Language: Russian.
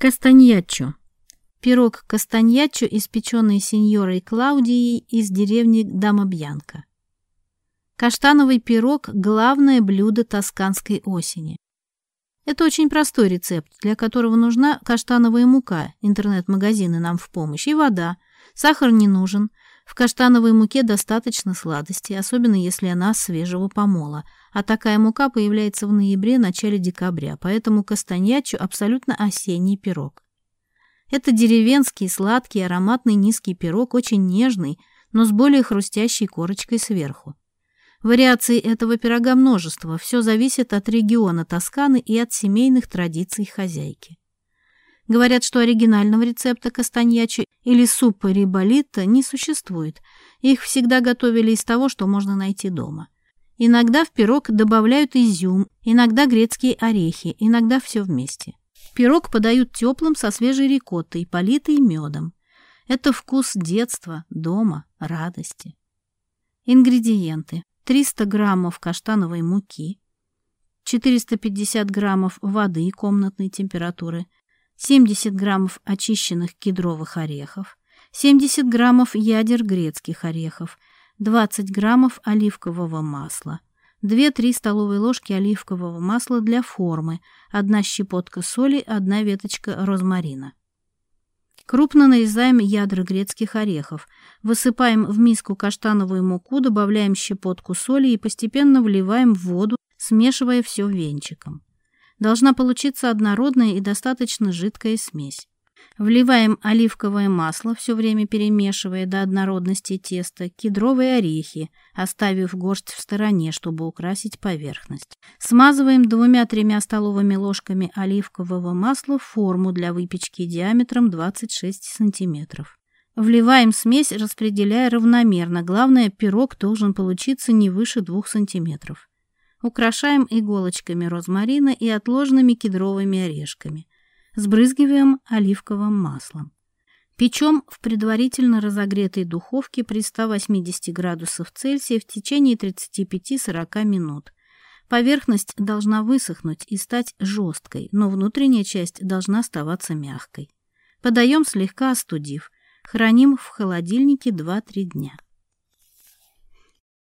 Кастаньячо. Пирог кастаньячо, испеченный сеньорой Клаудией из деревни Дамабьянка. Каштановый пирог – главное блюдо тосканской осени. Это очень простой рецепт, для которого нужна каштановая мука, интернет-магазины нам в помощь, и вода. Сахар не нужен, в каштановой муке достаточно сладости, особенно если она свежего помола, а такая мука появляется в ноябре-начале декабря, поэтому кастаньячу абсолютно осенний пирог. Это деревенский, сладкий, ароматный низкий пирог, очень нежный, но с более хрустящей корочкой сверху. Вариаций этого пирога множество, все зависит от региона Тосканы и от семейных традиций хозяйки. Говорят, что оригинального рецепта кастаньячи или супа риболита не существует. Их всегда готовили из того, что можно найти дома. Иногда в пирог добавляют изюм, иногда грецкие орехи, иногда все вместе. Пирог подают теплым со свежей рикоттой, политой медом. Это вкус детства, дома, радости. Ингредиенты. 300 граммов каштановой муки, 450 граммов воды комнатной температуры, 70 граммов очищенных кедровых орехов, 70 граммов ядер грецких орехов, 20 граммов оливкового масла, 2-3 столовые ложки оливкового масла для формы, одна щепотка соли, одна веточка розмарина. Крупно нарезаем ядра грецких орехов, высыпаем в миску каштановую муку, добавляем щепотку соли и постепенно вливаем в воду, смешивая все венчиком должна получиться однородная и достаточно жидкая смесь. Вливаем оливковое масло, все время перемешивая до однородности теста, кедровые орехи, оставив горсть в стороне, чтобы украсить поверхность. Смазываем двумя-тремя столовыми ложками оливкового масла форму для выпечки диаметром 26 см. Вливаем смесь, распределяя равномерно. Главное, пирог должен получиться не выше 2 см украшаем иголочками розмарина и отложенными кедровыми орешками, сбрызгиваем оливковым маслом. Печем в предварительно разогретой духовке при 180 градусов Цельсия в течение 35-40 минут. Поверхность должна высохнуть и стать жесткой, но внутренняя часть должна оставаться мягкой. Подаем слегка остудив. Храним в холодильнике 2-3 дня.